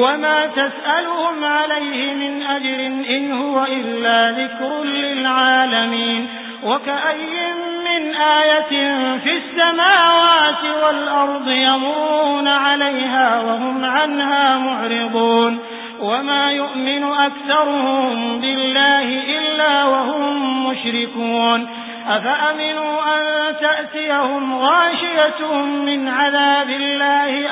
وما تسألهم عليه من أجر إن هو إلا ذكر للعالمين وكأي من آية في السماوات والأرض يمرون عليها وهم عنها معرضون وما يؤمن أكثرهم بالله إلا وهم مشركون أفأمنوا أن تأتيهم غاشية من عذاب الله